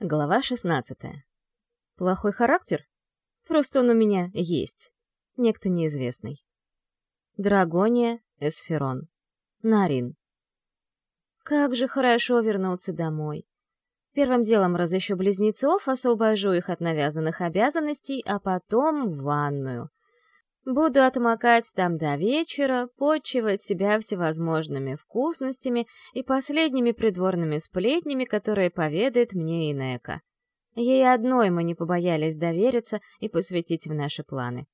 Глава 16. Плохой характер? Просто он у меня есть. Некто неизвестный. Драгония, Эсферон. Нарин. Как же хорошо вернуться домой. Первым делом разыщу близнецов, освобожу их от навязанных обязанностей, а потом в ванную. Буду отмокать там до вечера, почивать себя всевозможными вкусностями и последними придворными сплетнями, которые поведает мне Инека. Ей одной мы не побоялись довериться и посвятить в наши планы.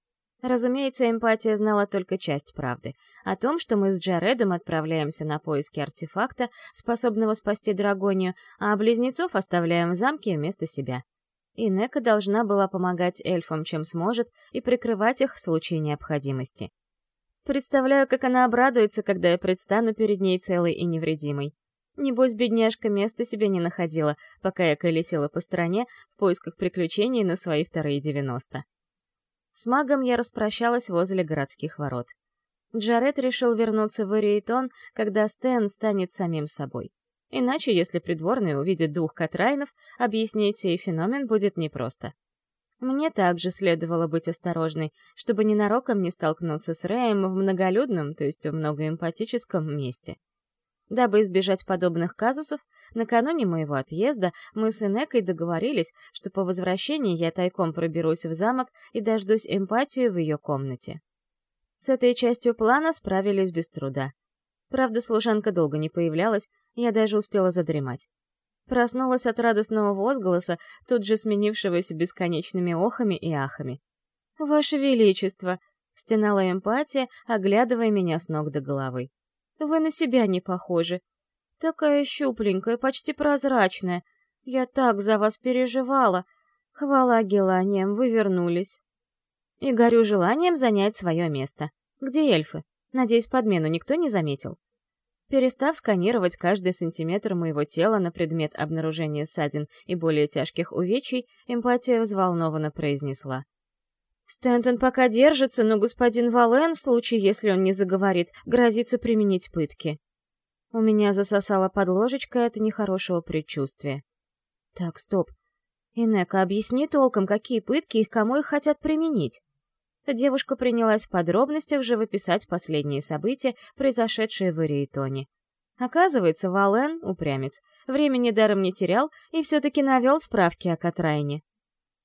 Разумеется, эмпатия знала только часть правды. О том, что мы с Джаредом отправляемся на поиски артефакта, способного спасти Драгонию, а близнецов оставляем в замке вместо себя и Нека должна была помогать эльфам, чем сможет, и прикрывать их в случае необходимости. Представляю, как она обрадуется, когда я предстану перед ней целой и невредимой. Небось, бедняжка места себе не находила, пока я колесила по стране в поисках приключений на свои вторые девяносто. С магом я распрощалась возле городских ворот. Джаред решил вернуться в Ориетон, когда Стэн станет самим собой. Иначе, если придворные увидят двух Катрайнов, объяснить сей феномен будет непросто. Мне также следовало быть осторожной, чтобы ненароком не столкнуться с Рэем в многолюдном, то есть в многоэмпатическом месте. Дабы избежать подобных казусов, накануне моего отъезда мы с Энекой договорились, что по возвращении я тайком проберусь в замок и дождусь эмпатию в ее комнате. С этой частью плана справились без труда. Правда, служанка долго не появлялась, я даже успела задремать. Проснулась от радостного возгласа, тут же сменившегося бесконечными охами и ахами. «Ваше Величество!» — стенала эмпатия, оглядывая меня с ног до головы. «Вы на себя не похожи. Такая щупленькая, почти прозрачная. Я так за вас переживала. Хвала Геланиям, вы вернулись. И горю желанием занять свое место. Где эльфы? Надеюсь, подмену никто не заметил. Перестав сканировать каждый сантиметр моего тела на предмет обнаружения ссадин и более тяжких увечий, эмпатия взволнованно произнесла. «Стэнтон пока держится, но господин Вален, в случае, если он не заговорит, грозится применить пытки». У меня засосало под ложечкой от нехорошего предчувствия. «Так, стоп. Инека, объясни толком, какие пытки и кому их хотят применить?» Девушка принялась в подробностях живописать последние события, произошедшие в Ирейтоне. Оказывается, Вален, упрямец, времени даром не терял и все-таки навел справки о Катрайне.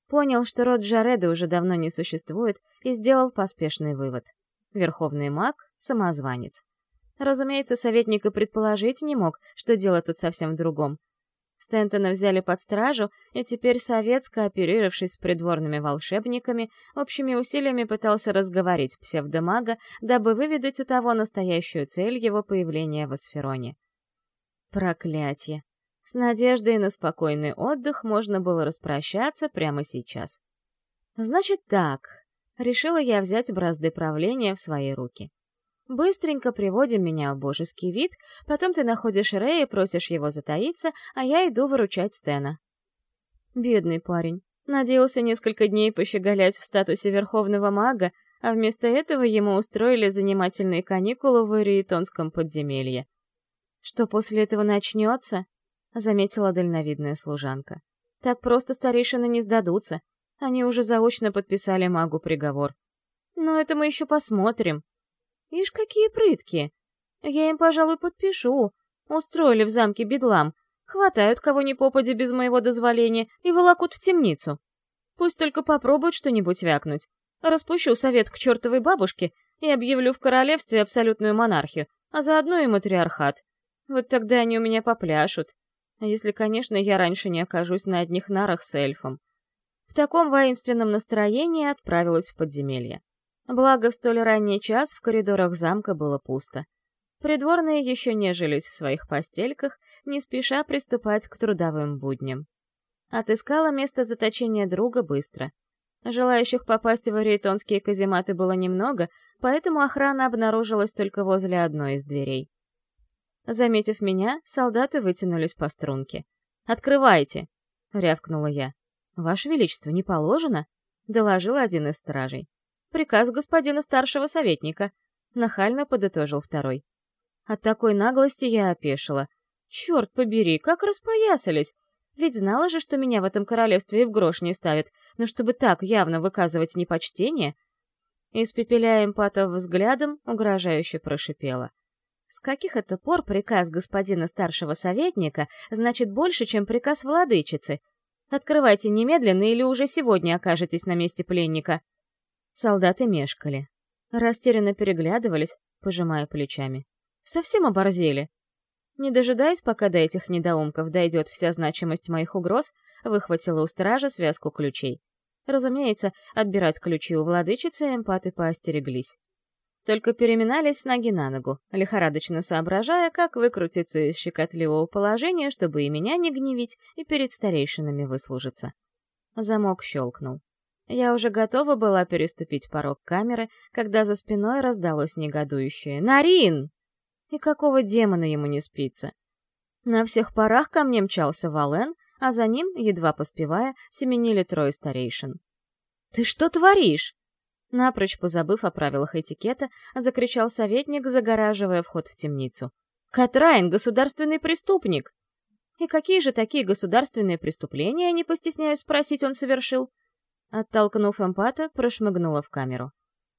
Понял, что род Джареда уже давно не существует, и сделал поспешный вывод. Верховный маг — самозванец. Разумеется, советник и предположить не мог, что дело тут совсем в другом. Стентона взяли под стражу, и теперь совет, скооперировавшись с придворными волшебниками, общими усилиями пытался разговорить псевдомага, дабы выведать у того настоящую цель его появления в Асфероне. Проклятие! С надеждой на спокойный отдых можно было распрощаться прямо сейчас. Значит так, решила я взять бразды правления в свои руки. Быстренько приводим меня в божеский вид, потом ты находишь Рэя, просишь его затаиться, а я иду выручать Стена. Бедный парень. Надеялся несколько дней пощеголять в статусе верховного мага, а вместо этого ему устроили занимательные каникулы в Ириетонском подземелье. «Что после этого начнется?» — заметила дальновидная служанка. «Так просто старейшины не сдадутся. Они уже заочно подписали магу приговор. Но это мы еще посмотрим», Ишь, какие прытки! Я им, пожалуй, подпишу. Устроили в замке бедлам. Хватают кого ни попадя без моего дозволения и волокут в темницу. Пусть только попробуют что-нибудь вякнуть. Распущу совет к чертовой бабушке и объявлю в королевстве абсолютную монархию, а заодно и матриархат. Вот тогда они у меня попляшут. Если, конечно, я раньше не окажусь на одних нарах с эльфом. В таком воинственном настроении отправилась в подземелье. Благо, в столь ранний час в коридорах замка было пусто. Придворные еще нежились в своих постельках, не спеша приступать к трудовым будням. Отыскала место заточения друга быстро. Желающих попасть в ариетонские казематы было немного, поэтому охрана обнаружилась только возле одной из дверей. Заметив меня, солдаты вытянулись по струнке. «Открывайте!» — рявкнула я. «Ваше Величество, не положено?» — доложил один из стражей. Приказ господина старшего советника. Нахально подытожил второй. От такой наглости я опешила. Черт побери, как распоясались! Ведь знала же, что меня в этом королевстве и в грош не ставят, но чтобы так явно выказывать непочтение... Испепеляя эмпатов взглядом, угрожающе прошипела. С каких это пор приказ господина старшего советника значит больше, чем приказ владычицы? Открывайте немедленно или уже сегодня окажетесь на месте пленника. Солдаты мешкали. Растерянно переглядывались, пожимая плечами. Совсем оборзели. Не дожидаясь, пока до этих недоумков дойдет вся значимость моих угроз, выхватила у стража связку ключей. Разумеется, отбирать ключи у владычицы эмпаты поостереглись. Только переминались с ноги на ногу, лихорадочно соображая, как выкрутиться из щекотливого положения, чтобы и меня не гневить, и перед старейшинами выслужиться. Замок щелкнул. Я уже готова была переступить порог камеры, когда за спиной раздалось негодующее «Нарин!» И какого демона ему не спится? На всех парах ко мне мчался Вален, а за ним, едва поспевая, семенили трое старейшин. «Ты что творишь?» Напрочь позабыв о правилах этикета, закричал советник, загораживая вход в темницу. «Катрайн — государственный преступник!» «И какие же такие государственные преступления, не постесняюсь спросить, он совершил?» Оттолкнув эмпата, прошмыгнула в камеру.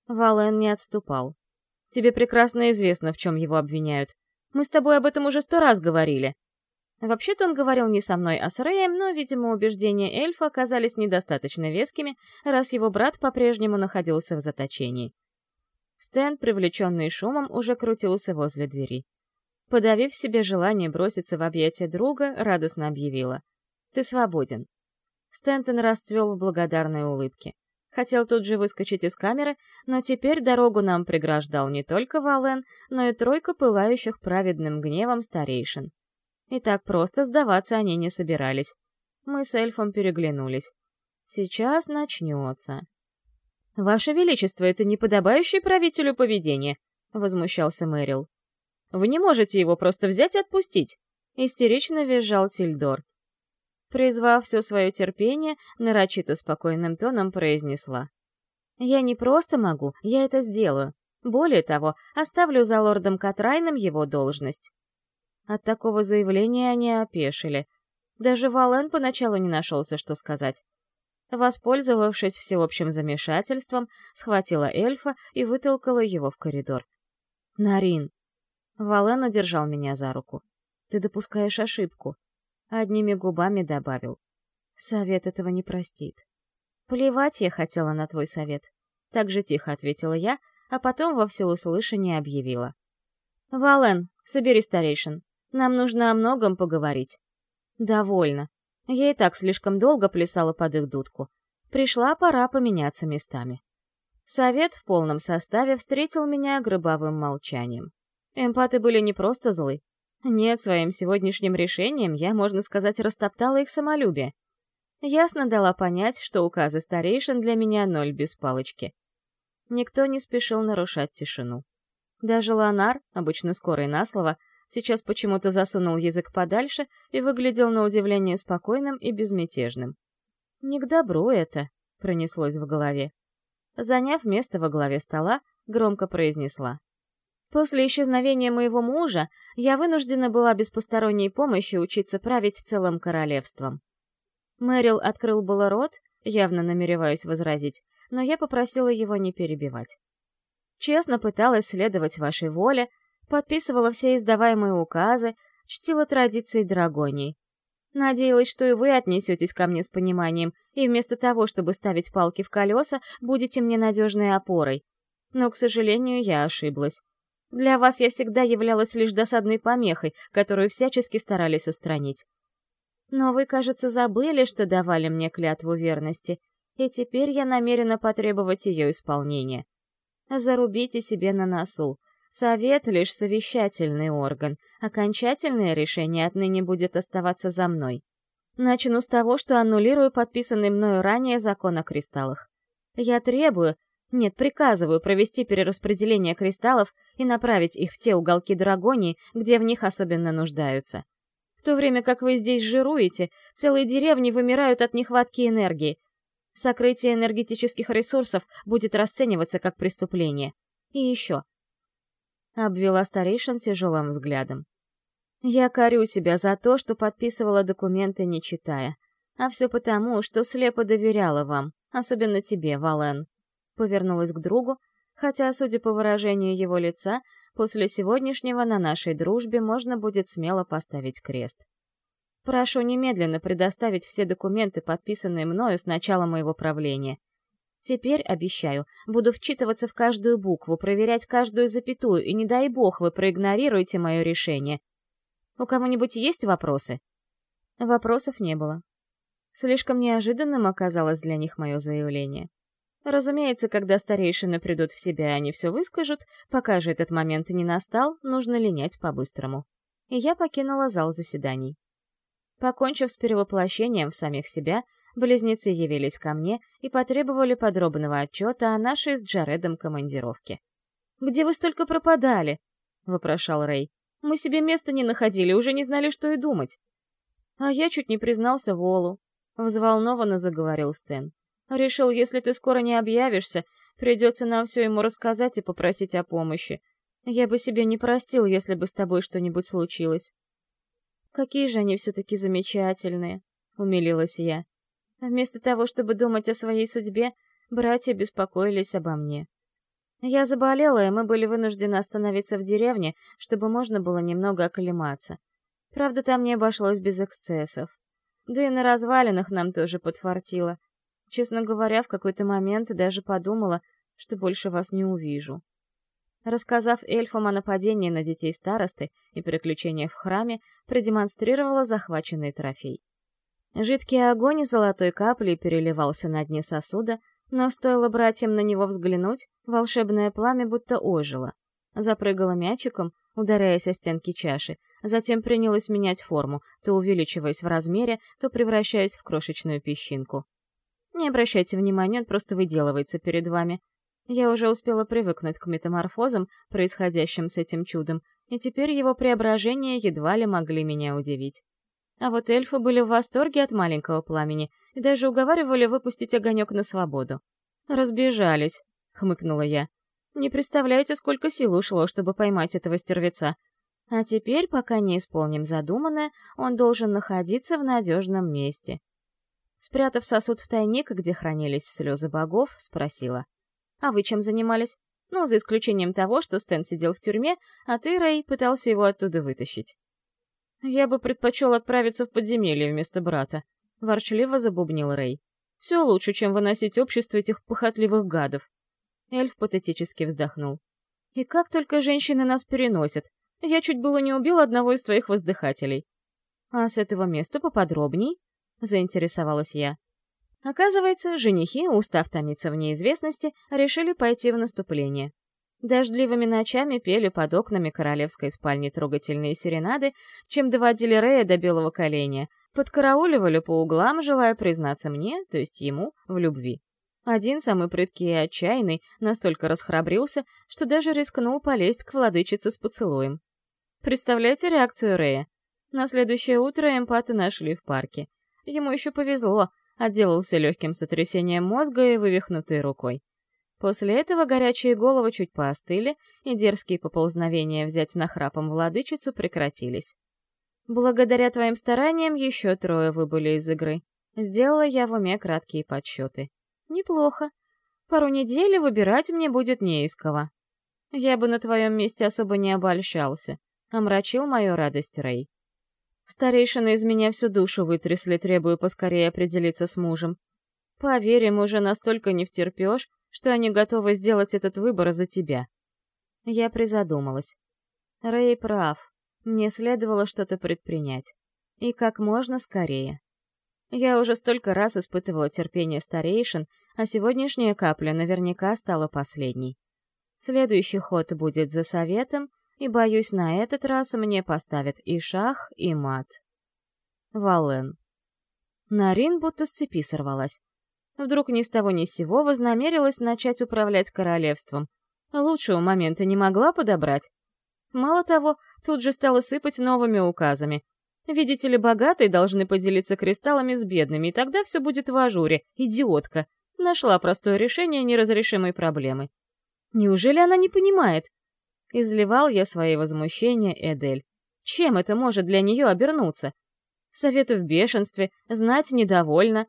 Вален не отступал. «Тебе прекрасно известно, в чем его обвиняют. Мы с тобой об этом уже сто раз говорили. Вообще-то он говорил не со мной, а с Рэем, но, видимо, убеждения эльфа оказались недостаточно вескими, раз его брат по-прежнему находился в заточении. Стэн, привлеченный шумом, уже крутился возле двери. Подавив себе желание броситься в объятия друга, радостно объявила. «Ты свободен». Стэнтон расцвел в благодарной улыбке. Хотел тут же выскочить из камеры, но теперь дорогу нам преграждал не только Вален, но и тройка пылающих праведным гневом старейшин. И так просто сдаваться они не собирались. Мы с эльфом переглянулись. Сейчас начнется. «Ваше Величество, это неподобающее правителю поведение», — возмущался Мэрил. «Вы не можете его просто взять и отпустить», — истерично визжал Тильдор. Призвав все свое терпение, нарочито спокойным тоном произнесла. «Я не просто могу, я это сделаю. Более того, оставлю за лордом Катрайном его должность. От такого заявления они опешили. Даже Вален поначалу не нашелся, что сказать. Воспользовавшись всеобщим замешательством, схватила эльфа и вытолкала его в коридор. «Нарин!» Вален удержал меня за руку. «Ты допускаешь ошибку». Одними губами добавил. «Совет этого не простит». «Плевать я хотела на твой совет», — так же тихо ответила я, а потом во всеуслышание объявила. «Вален, собери старейшин. Нам нужно о многом поговорить. Довольно. Я и так слишком долго плясала под их дудку. Пришла пора поменяться местами. Совет в полном составе встретил меня гробовым молчанием. Эмпаты были не просто злы. Нет, своим сегодняшним решением я, можно сказать, растоптала их самолюбие. Ясно дала понять, что указы старейшин для меня ноль без палочки. Никто не спешил нарушать тишину. Даже Ланар, обычно скорый на слово, сейчас почему-то засунул язык подальше и выглядел на удивление спокойным и безмятежным. «Не к добру это», — пронеслось в голове. Заняв место во главе стола, громко произнесла. «После исчезновения моего мужа я вынуждена была без посторонней помощи учиться править целым королевством». Мэрил открыл было рот, явно намереваясь возразить, но я попросила его не перебивать. Честно пыталась следовать вашей воле, подписывала все издаваемые указы, чтила традиции драгоней. Надеялась, что и вы отнесетесь ко мне с пониманием, и вместо того, чтобы ставить палки в колеса, будете мне надежной опорой. Но, к сожалению, я ошиблась. Для вас я всегда являлась лишь досадной помехой, которую всячески старались устранить. Но вы, кажется, забыли, что давали мне клятву верности, и теперь я намерена потребовать ее исполнения. Зарубите себе на носу. Совет — лишь совещательный орган. Окончательное решение отныне будет оставаться за мной. Начну с того, что аннулирую подписанный мною ранее закон о кристаллах. Я требую, нет, приказываю провести перераспределение кристаллов и направить их в те уголки Драгонии, где в них особенно нуждаются. В то время как вы здесь жируете, целые деревни вымирают от нехватки энергии. Сокрытие энергетических ресурсов будет расцениваться как преступление. И еще, обвела старейшин тяжелым взглядом. Я корю себя за то, что подписывала документы, не читая. А все потому, что слепо доверяла вам, особенно тебе, Вален. Повернулась к другу, хотя, судя по выражению его лица, после сегодняшнего на нашей дружбе можно будет смело поставить крест. Прошу немедленно предоставить все документы, подписанные мною с начала моего правления. Теперь, обещаю, буду вчитываться в каждую букву, проверять каждую запятую, и не дай бог вы проигнорируете мое решение. У кого-нибудь есть вопросы? Вопросов не было. Слишком неожиданным оказалось для них мое заявление. Разумеется, когда старейшины придут в себя они все выскажут, пока же этот момент не настал, нужно линять по-быстрому. И я покинула зал заседаний. Покончив с перевоплощением в самих себя, близнецы явились ко мне и потребовали подробного отчета о нашей с Джаредом командировке. «Где вы столько пропадали?» — вопрошал Рэй. «Мы себе места не находили, уже не знали, что и думать». А я чуть не признался Волу. Взволнованно заговорил Стэн. Решил, если ты скоро не объявишься, придется нам все ему рассказать и попросить о помощи. Я бы себе не простил, если бы с тобой что-нибудь случилось. Какие же они все-таки замечательные, — умилилась я. Вместо того, чтобы думать о своей судьбе, братья беспокоились обо мне. Я заболела, и мы были вынуждены остановиться в деревне, чтобы можно было немного оклематься. Правда, там не обошлось без эксцессов. Да и на развалинах нам тоже подфартило. Честно говоря, в какой-то момент даже подумала, что больше вас не увижу. Рассказав эльфам о нападении на детей старосты и приключениях в храме, продемонстрировала захваченный трофей. Жидкий огонь золотой каплей переливался на дне сосуда, но стоило братьям на него взглянуть, волшебное пламя будто ожило. Запрыгало мячиком, ударяясь о стенки чаши, затем принялось менять форму, то увеличиваясь в размере, то превращаясь в крошечную песчинку. Не обращайте внимания, он просто выделывается перед вами. Я уже успела привыкнуть к метаморфозам, происходящим с этим чудом, и теперь его преображения едва ли могли меня удивить. А вот эльфы были в восторге от маленького пламени и даже уговаривали выпустить огонек на свободу. «Разбежались», — хмыкнула я. «Не представляете, сколько сил ушло, чтобы поймать этого стервеца. А теперь, пока не исполним задуманное, он должен находиться в надежном месте». Спрятав сосуд в тайник, где хранились слезы богов, спросила. А вы чем занимались? Ну, за исключением того, что Стэн сидел в тюрьме, а ты, Рэй, пытался его оттуда вытащить. Я бы предпочел отправиться в подземелье вместо брата, — ворчливо забубнил Рэй. Все лучше, чем выносить общество этих похотливых гадов. Эльф патетически вздохнул. И как только женщины нас переносят. Я чуть было не убил одного из твоих воздыхателей. А с этого места поподробней? Заинтересовалась я. Оказывается, женихи, устав томиться в неизвестности, решили пойти в наступление. Дождливыми ночами пели под окнами королевской спальни трогательные серенады, чем доводили Рея до белого коленя, подкарауливали по углам, желая признаться мне, то есть ему, в любви. Один, самый прыткий и отчаянный, настолько расхрабрился, что даже рискнул полезть к владычице с поцелуем. Представляете реакцию Рея? На следующее утро эмпаты нашли в парке. Ему еще повезло, отделался легким сотрясением мозга и вывихнутой рукой. После этого горячие головы чуть поостыли, и дерзкие поползновения взять нахрапом владычицу прекратились. Благодаря твоим стараниям еще трое выбыли из игры. Сделала я в уме краткие подсчеты. Неплохо. Пару недель выбирать мне будет не из кого. Я бы на твоем месте особо не обольщался. Омрачил мою радость Рэй. Старейшины из меня всю душу вытрясли, требуя поскорее определиться с мужем. Поверь, им уже настолько не втерпешь, что они готовы сделать этот выбор за тебя. Я призадумалась. Рэй прав. Мне следовало что-то предпринять. И как можно скорее. Я уже столько раз испытывала терпение старейшин, а сегодняшняя капля наверняка стала последней. Следующий ход будет за советом — и, боюсь, на этот раз мне поставят и шах, и мат. Вален. Нарин будто с цепи сорвалась. Вдруг ни с того ни сего вознамерилась начать управлять королевством. Лучшего момента не могла подобрать. Мало того, тут же стала сыпать новыми указами. Видите ли, богатые должны поделиться кристаллами с бедными, и тогда все будет в ажуре. Идиотка. Нашла простое решение неразрешимой проблемы. Неужели она не понимает? Изливал я свои возмущения Эдель. Чем это может для нее обернуться? Советы в бешенстве, знать недовольна.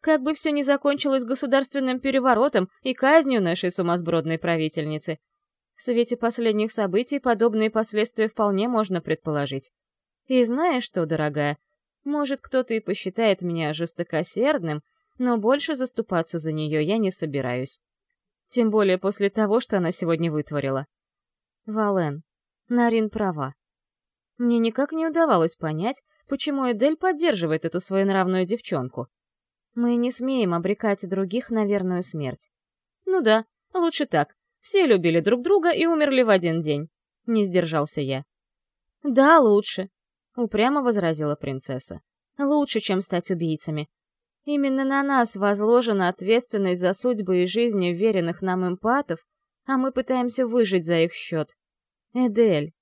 Как бы все ни закончилось государственным переворотом и казнью нашей сумасбродной правительницы. В свете последних событий подобные последствия вполне можно предположить. И знаешь что, дорогая, может, кто-то и посчитает меня жестокосердным, но больше заступаться за нее я не собираюсь. Тем более после того, что она сегодня вытворила. Вален, Нарин права. Мне никак не удавалось понять, почему Эдель поддерживает эту своенравную девчонку. Мы не смеем обрекать других на верную смерть. Ну да, лучше так. Все любили друг друга и умерли в один день. Не сдержался я. Да, лучше, упрямо возразила принцесса. Лучше, чем стать убийцами. Именно на нас возложена ответственность за судьбы и жизни веренных нам эмпатов, а мы пытаемся выжить за их счет. Эдель.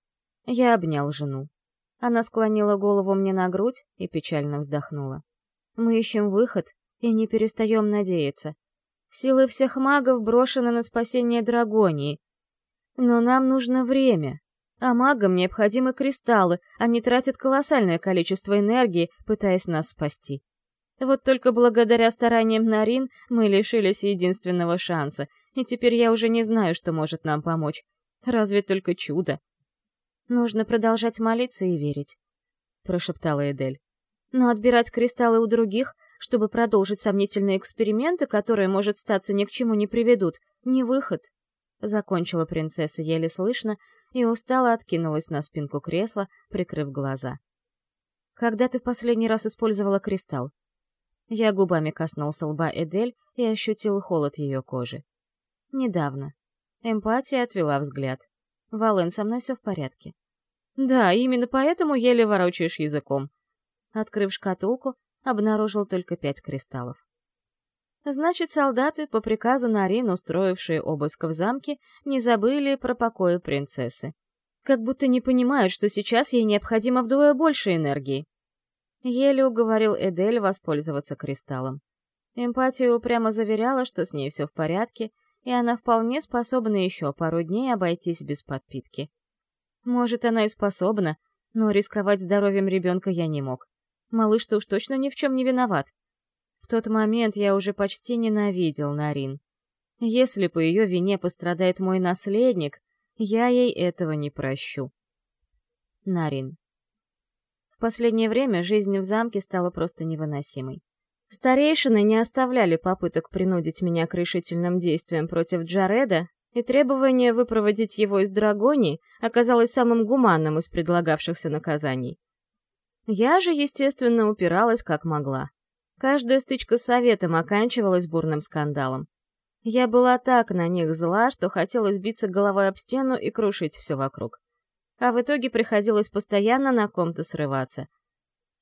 Я обнял жену. Она склонила голову мне на грудь и печально вздохнула. Мы ищем выход и не перестаем надеяться. Силы всех магов брошены на спасение Драгонии. Но нам нужно время, а магам необходимы кристаллы, они тратят колоссальное количество энергии, пытаясь нас спасти. Вот только благодаря стараниям Нарин мы лишились единственного шанса, и теперь я уже не знаю, что может нам помочь. Разве только чудо. Нужно продолжать молиться и верить, прошептала Эдель. Но отбирать кристаллы у других, чтобы продолжить сомнительные эксперименты, которые, может, статься ни к чему не приведут, не выход. Закончила принцесса еле слышно и устало откинулась на спинку кресла, прикрыв глаза. Когда ты в последний раз использовала кристалл? Я губами коснулся лба Эдель и ощутил холод ее кожи. Недавно. Эмпатия отвела взгляд. Вален, со мной все в порядке. Да, именно поэтому еле ворочаешь языком. Открыв шкатулку, обнаружил только пять кристаллов. Значит, солдаты, по приказу Нарин, устроившие обыск в замке, не забыли про покои принцессы. Как будто не понимают, что сейчас ей необходимо вдвое больше энергии. Еле уговорил Эдель воспользоваться кристаллом. Эмпатия упрямо заверяла, что с ней все в порядке, и она вполне способна еще пару дней обойтись без подпитки. Может, она и способна, но рисковать здоровьем ребенка я не мог. Малыш-то уж точно ни в чем не виноват. В тот момент я уже почти ненавидел Нарин. Если по ее вине пострадает мой наследник, я ей этого не прощу. Нарин. В последнее время жизнь в замке стала просто невыносимой. Старейшины не оставляли попыток принудить меня к решительным действиям против Джареда, и требование выпроводить его из Драгонии оказалось самым гуманным из предлагавшихся наказаний. Я же, естественно, упиралась как могла. Каждая стычка с советом оканчивалась бурным скандалом. Я была так на них зла, что хотелось биться головой об стену и крушить все вокруг а в итоге приходилось постоянно на ком-то срываться.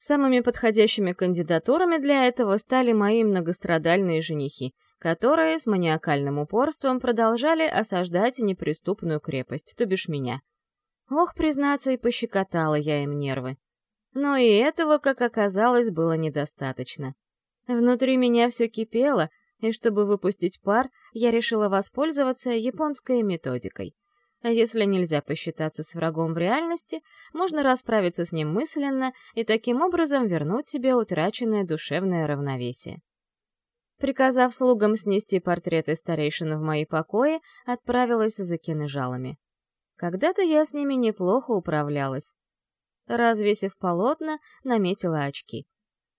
Самыми подходящими кандидатурами для этого стали мои многострадальные женихи, которые с маниакальным упорством продолжали осаждать неприступную крепость, то бишь меня. Ох, признаться, и пощекотала я им нервы. Но и этого, как оказалось, было недостаточно. Внутри меня все кипело, и чтобы выпустить пар, я решила воспользоваться японской методикой. А если нельзя посчитаться с врагом в реальности, можно расправиться с ним мысленно и таким образом вернуть себе утраченное душевное равновесие. Приказав слугам снести портреты старейшин в мои покои, отправилась за кинжалами. Когда-то я с ними неплохо управлялась. Развесив полотна, наметила очки.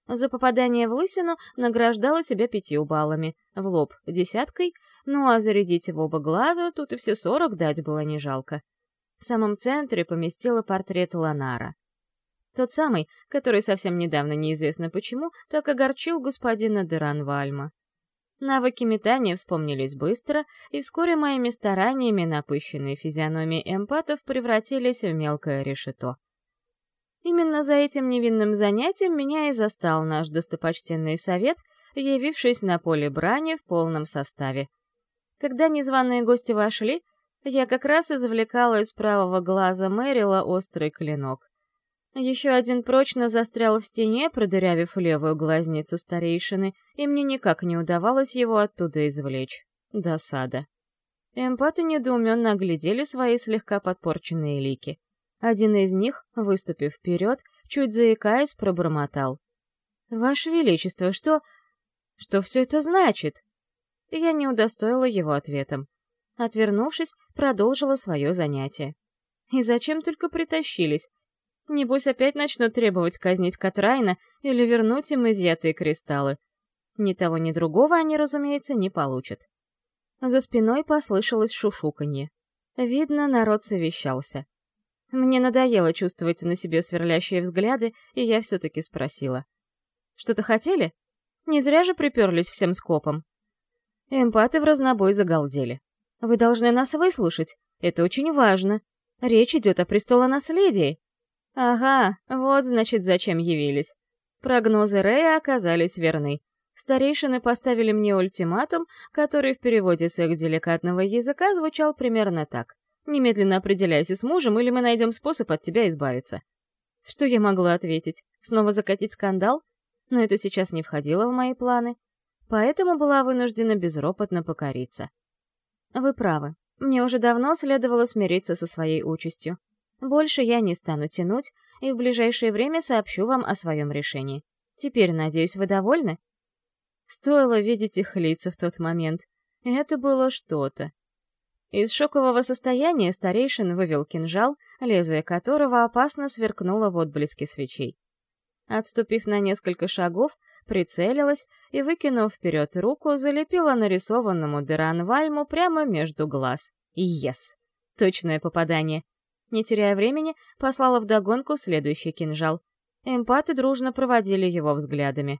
За попадание в лысину награждала себя пятью баллами, в лоб — десяткой, ну а зарядить в оба глаза тут и все сорок дать было не жалко. В самом центре поместила портрет Ланара. Тот самый, который совсем недавно, неизвестно почему, так огорчил господина Деранвальма. Навыки метания вспомнились быстро, и вскоре моими стараниями напыщенные физиономии эмпатов превратились в мелкое решето. Именно за этим невинным занятием меня и застал наш достопочтенный совет, явившись на поле брани в полном составе — когда незваные гости вошли, я как раз извлекала из правого глаза Мэрила острый клинок. Еще один прочно застрял в стене, продырявив левую глазницу старейшины, и мне никак не удавалось его оттуда извлечь. Досада. Эмпаты недоуменно оглядели свои слегка подпорченные лики. Один из них, выступив вперед, чуть заикаясь, пробормотал. «Ваше Величество, что... что все это значит?» Я не удостоила его ответом. Отвернувшись, продолжила свое занятие. И зачем только притащились? Небось, опять начнут требовать казнить Катрайна или вернуть им изъятые кристаллы. Ни того, ни другого они, разумеется, не получат. За спиной послышалось шушуканье. Видно, народ совещался. Мне надоело чувствовать на себе сверлящие взгляды, и я все-таки спросила. «Что-то хотели? Не зря же приперлись всем скопом». Эмпаты в разнобой загалдели. «Вы должны нас выслушать. Это очень важно. Речь идет о престолонаследии». «Ага, вот, значит, зачем явились». Прогнозы Рэя оказались верны. Старейшины поставили мне ультиматум, который в переводе с их деликатного языка звучал примерно так. «Немедленно определяйся с мужем, или мы найдем способ от тебя избавиться». Что я могла ответить? Снова закатить скандал? Но это сейчас не входило в мои планы. Поэтому была вынуждена безропотно покориться. Вы правы. Мне уже давно следовало смириться со своей участью. Больше я не стану тянуть, и в ближайшее время сообщу вам о своем решении. Теперь, надеюсь, вы довольны? Стоило видеть их лица в тот момент. Это было что-то. Из шокового состояния старейшин вывел кинжал, лезвие которого опасно сверкнуло в отблеске свечей. Отступив на несколько шагов, прицелилась и, выкинув вперед руку, залепила нарисованному Деранвальму прямо между глаз. Yes! Точное попадание. Не теряя времени, послала вдогонку следующий кинжал. Эмпаты дружно проводили его взглядами.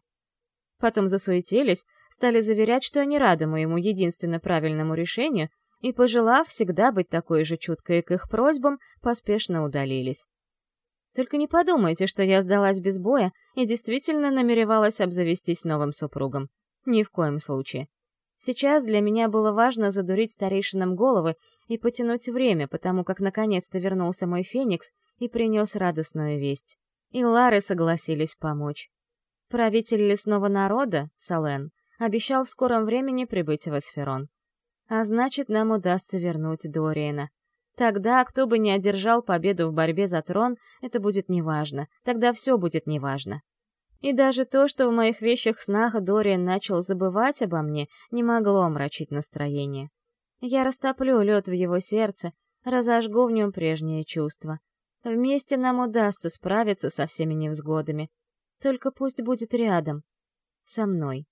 Потом засуетились, стали заверять, что они рады моему единственно правильному решению, и, пожелав всегда быть такой же чуткой к их просьбам, поспешно удалились. Только не подумайте, что я сдалась без боя и действительно намеревалась обзавестись новым супругом. Ни в коем случае. Сейчас для меня было важно задурить старейшинам головы и потянуть время, потому как наконец-то вернулся мой феникс и принес радостную весть. И Лары согласились помочь. Правитель лесного народа, Сален, обещал в скором времени прибыть в Эсферон. А значит, нам удастся вернуть Дориена. Тогда, кто бы ни одержал победу в борьбе за трон, это будет неважно. Тогда все будет неважно. И даже то, что в моих вещах снах Дориан начал забывать обо мне, не могло омрачить настроение. Я растоплю лед в его сердце, разожгу в нем прежние чувства. Вместе нам удастся справиться со всеми невзгодами. Только пусть будет рядом. Со мной.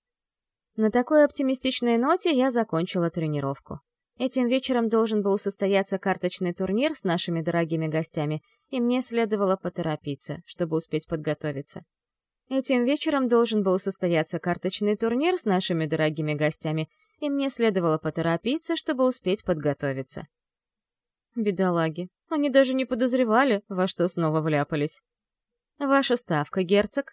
На такой оптимистичной ноте я закончила тренировку. Этим вечером должен был состояться карточный турнир с нашими дорогими гостями, и мне следовало поторопиться, чтобы успеть подготовиться. Этим вечером должен был состояться карточный турнир с нашими дорогими гостями, и мне следовало поторопиться, чтобы успеть подготовиться. Бедолаги, они даже не подозревали, во что снова вляпались. «Ваша ставка, герцог?»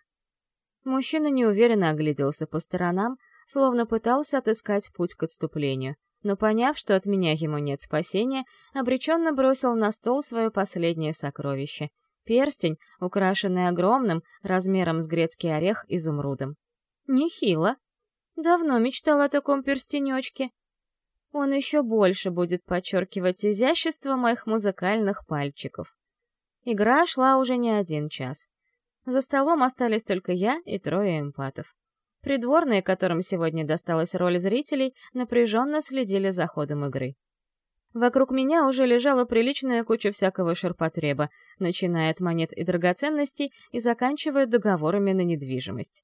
Мужчина неуверенно огляделся по сторонам, словно пытался отыскать путь к отступлению, но, поняв, что от меня ему нет спасения, обреченно бросил на стол свое последнее сокровище — перстень, украшенный огромным, размером с грецкий орех, изумрудом. Нехило. Давно мечтал о таком перстенечке. Он еще больше будет подчеркивать изящество моих музыкальных пальчиков. Игра шла уже не один час. За столом остались только я и трое эмпатов. Придворные, которым сегодня досталась роль зрителей, напряженно следили за ходом игры. Вокруг меня уже лежала приличная куча всякого ширпотреба, начиная от монет и драгоценностей и заканчивая договорами на недвижимость.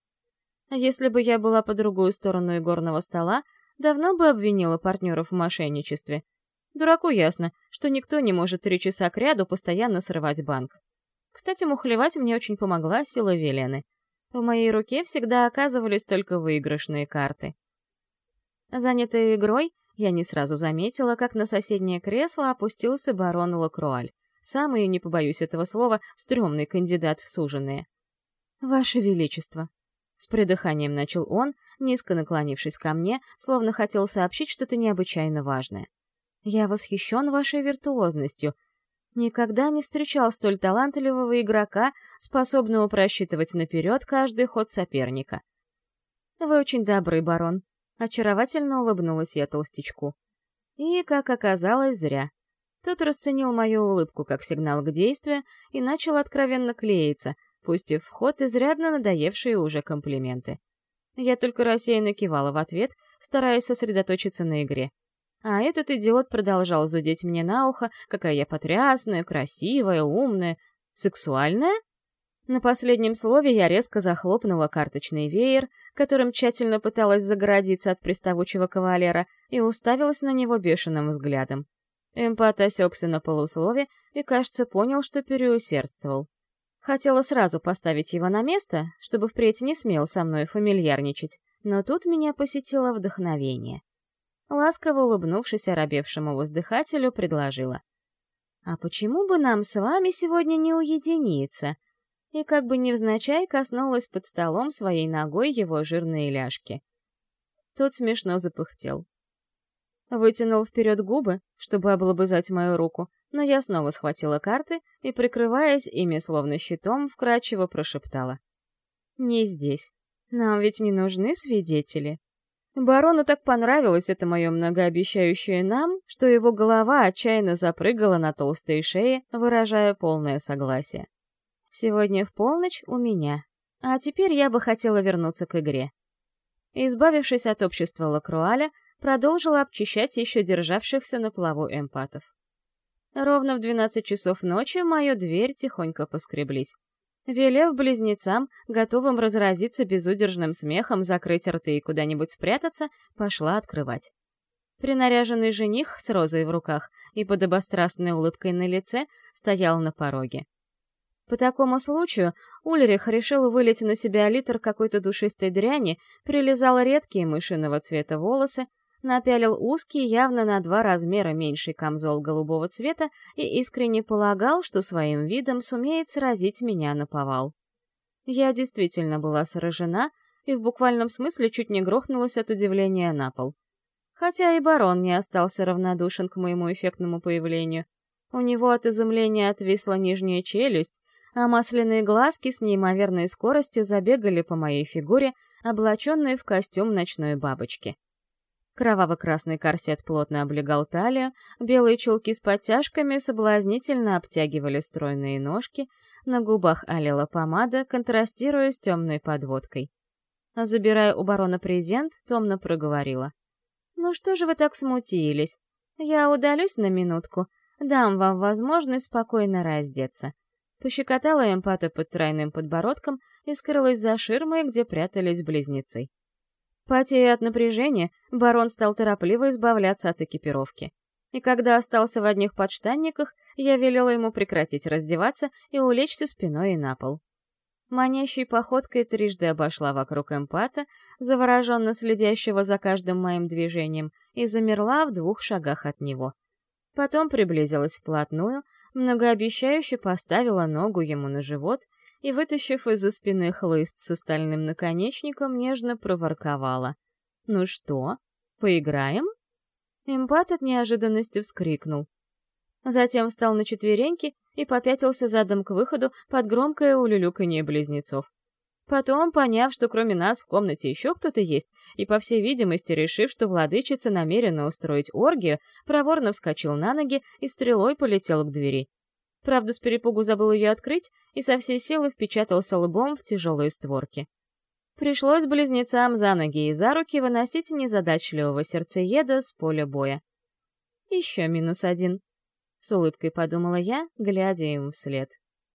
Если бы я была по другую сторону игорного стола, давно бы обвинила партнеров в мошенничестве. Дураку ясно, что никто не может три часа кряду постоянно срывать банк. Кстати, мухлевать мне очень помогла сила Велены. В моей руке всегда оказывались только выигрышные карты. Занятая игрой, я не сразу заметила, как на соседнее кресло опустился барон Лакруаль. Самый, не побоюсь этого слова, стрёмный кандидат в суженые. «Ваше Величество!» С придыханием начал он, низко наклонившись ко мне, словно хотел сообщить что-то необычайно важное. «Я восхищен вашей виртуозностью, Никогда не встречал столь талантливого игрока, способного просчитывать наперед каждый ход соперника. «Вы очень добрый, барон», — очаровательно улыбнулась я толстячку. И, как оказалось, зря. Тот расценил мою улыбку как сигнал к действию и начал откровенно клеиться, пустив в ход изрядно надоевшие уже комплименты. Я только рассеянно кивала в ответ, стараясь сосредоточиться на игре. А этот идиот продолжал зудеть мне на ухо, какая я потрясная, красивая, умная, сексуальная. На последнем слове я резко захлопнула карточный веер, которым тщательно пыталась загородиться от приставучего кавалера, и уставилась на него бешеным взглядом. Эмпат осекся на полуслове и, кажется, понял, что переусердствовал. Хотела сразу поставить его на место, чтобы впредь не смел со мной фамильярничать, но тут меня посетило вдохновение. Ласково улыбнувшись оробевшему воздыхателю, предложила. «А почему бы нам с вами сегодня не уединиться?» И как бы невзначай коснулась под столом своей ногой его жирные ляжки. Тот смешно запыхтел. Вытянул вперед губы, чтобы облобызать мою руку, но я снова схватила карты и, прикрываясь ими словно щитом, вкрадчиво прошептала. «Не здесь. Нам ведь не нужны свидетели». Барону так понравилось это мое многообещающее «нам», что его голова отчаянно запрыгала на толстой шее, выражая полное согласие. «Сегодня в полночь у меня. А теперь я бы хотела вернуться к игре». Избавившись от общества Лакруаля, продолжила обчищать еще державшихся на плаву эмпатов. Ровно в двенадцать часов ночи мою дверь тихонько поскреблись. Велев близнецам, готовым разразиться безудержным смехом, закрыть рты и куда-нибудь спрятаться, пошла открывать. Принаряженный жених с розой в руках и подобострастной улыбкой на лице стоял на пороге. По такому случаю Ульрих решил вылить на себя литр какой-то душистой дряни, прилизал редкие мышиного цвета волосы, напялил узкий, явно на два размера меньший камзол голубого цвета и искренне полагал, что своим видом сумеет сразить меня на повал. Я действительно была сражена и в буквальном смысле чуть не грохнулась от удивления на пол. Хотя и барон не остался равнодушен к моему эффектному появлению. У него от изумления отвисла нижняя челюсть, а масляные глазки с неимоверной скоростью забегали по моей фигуре, облаченной в костюм ночной бабочки. Кроваво-красный корсет плотно облегал талию, белые чулки с подтяжками соблазнительно обтягивали стройные ножки, на губах алела помада, контрастируя с темной подводкой. Забирая у барона презент, томно проговорила. «Ну что же вы так смутились? Я удалюсь на минутку, дам вам возможность спокойно раздеться». Пощекотала эмпата под тройным подбородком и скрылась за ширмой, где прятались близнецы. Потея от напряжения, барон стал торопливо избавляться от экипировки. И когда остался в одних подштанниках, я велела ему прекратить раздеваться и улечься спиной на пол. Манящей походкой трижды обошла вокруг эмпата, завороженно следящего за каждым моим движением, и замерла в двух шагах от него. Потом приблизилась вплотную, многообещающе поставила ногу ему на живот и, вытащив из-за спины хлыст с стальным наконечником, нежно проворковала. «Ну что, поиграем?» Импат от неожиданности вскрикнул. Затем встал на четвереньки и попятился задом к выходу под громкое улюлюканье близнецов. Потом, поняв, что кроме нас в комнате еще кто-то есть, и, по всей видимости, решив, что владычица намерена устроить оргию, проворно вскочил на ноги и стрелой полетел к двери. Правда, с перепугу забыл ее открыть и со всей силы впечатался лбом в тяжелые створки. Пришлось близнецам за ноги и за руки выносить незадачливого сердцееда с поля боя. Еще минус один. С улыбкой подумала я, глядя им вслед.